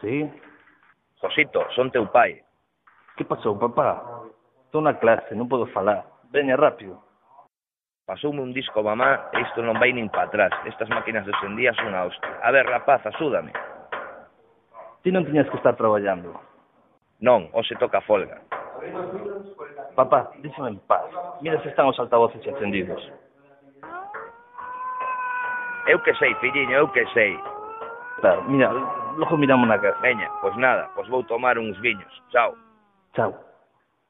Sí? Josito, son teu pai. Que pasou, papá? Estou na clase, non podo falar. Veña rápido. Pasoume un disco, mamá, e isto non vai nin para atrás. Estas máquinas de hoxendía son a hostia. A ver, rapaz, asúdame. Ti non tiñas que estar traballando. Non, hoxe toca folga. Papá, díxeme en paz. Mira se están os altavoces encendidos. Eu que sei, filliño, eu que sei. Claro, mira, logo miramos na casa. Veña, pois nada, pois vou tomar uns viños. Chao. Chao.